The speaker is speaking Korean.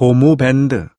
고무밴드.